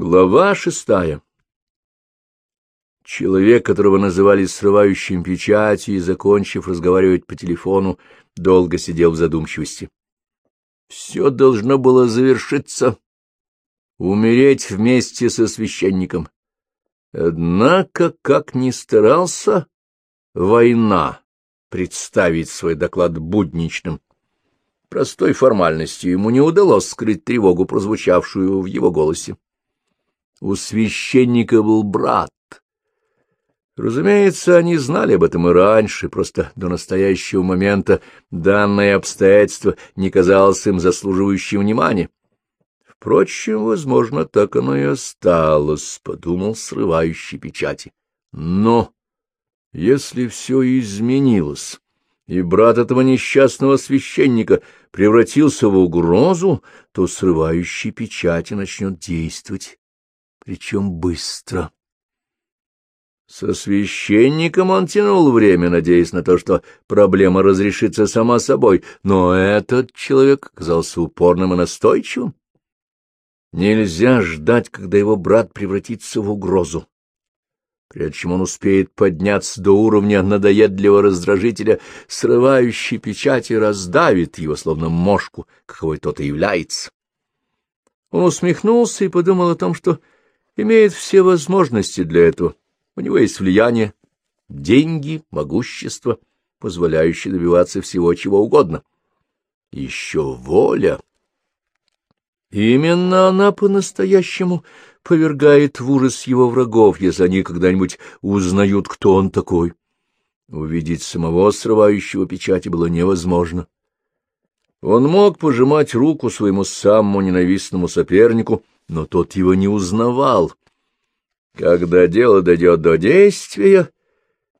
Глава шестая Человек, которого называли срывающим печати, и, закончив разговаривать по телефону, долго сидел в задумчивости. Все должно было завершиться, умереть вместе со священником. Однако, как ни старался, война представить свой доклад будничным, простой формальностью ему не удалось скрыть тревогу, прозвучавшую в его голосе. У священника был брат. Разумеется, они знали об этом и раньше, просто до настоящего момента данное обстоятельство не казалось им заслуживающим внимания. Впрочем, возможно, так оно и осталось, — подумал срывающий печати. Но если все изменилось, и брат этого несчастного священника превратился в угрозу, то срывающий печати начнет действовать причем быстро. Со священником он тянул время, надеясь на то, что проблема разрешится сама собой, но этот человек оказался упорным и настойчивым. Нельзя ждать, когда его брат превратится в угрозу. Прежде чем он успеет подняться до уровня надоедливого раздражителя, срывающий печати раздавит его, словно мошку, каковой тот и является. Он усмехнулся и подумал о том, что имеет все возможности для этого. У него есть влияние, деньги, могущество, позволяющие добиваться всего чего угодно. Еще воля. Именно она по-настоящему повергает в ужас его врагов, если они когда-нибудь узнают, кто он такой. Увидеть самого срывающего печати было невозможно. Он мог пожимать руку своему самому ненавистному сопернику — но тот его не узнавал. Когда дело дойдет до действия,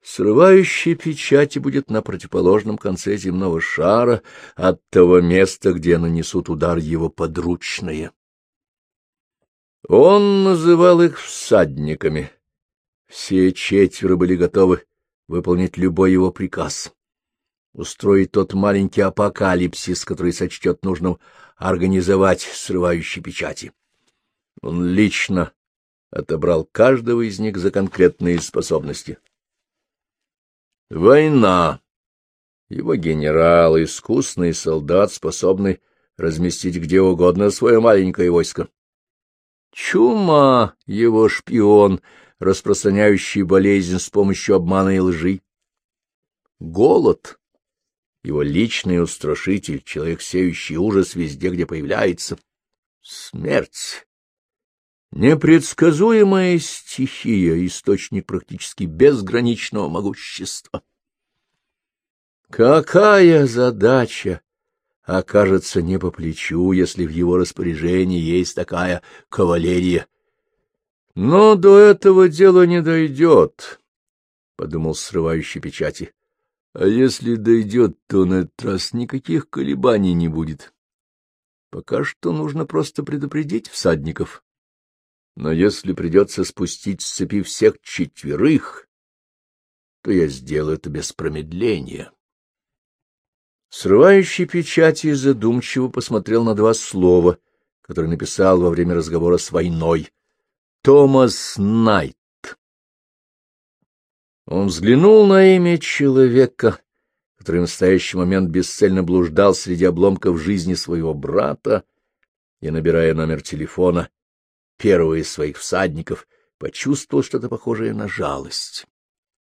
срывающий печати будет на противоположном конце земного шара от того места, где нанесут удар его подручные. Он называл их всадниками. Все четверо были готовы выполнить любой его приказ, устроить тот маленький апокалипсис, который сочтет нужным организовать срывающие печати. Он лично отобрал каждого из них за конкретные способности. Война. Его генерал, искусный солдат, способный разместить где угодно свое маленькое войско. Чума, его шпион, распространяющий болезнь с помощью обмана и лжи. Голод, его личный устрашитель, человек, сеющий ужас везде, где появляется. Смерть, Непредсказуемая стихия — источник практически безграничного могущества. Какая задача окажется не по плечу, если в его распоряжении есть такая кавалерия? Но до этого дела не дойдет, — подумал срывающий печати. А если дойдет, то на этот раз никаких колебаний не будет. Пока что нужно просто предупредить всадников но если придется спустить с цепи всех четверых, то я сделаю это без промедления. Срывающий печати задумчиво посмотрел на два слова, которые написал во время разговора с войной. Томас Найт. Он взглянул на имя человека, который в настоящий момент бесцельно блуждал среди обломков жизни своего брата, и, набирая номер телефона, первого из своих всадников, почувствовал что-то похожее на жалость.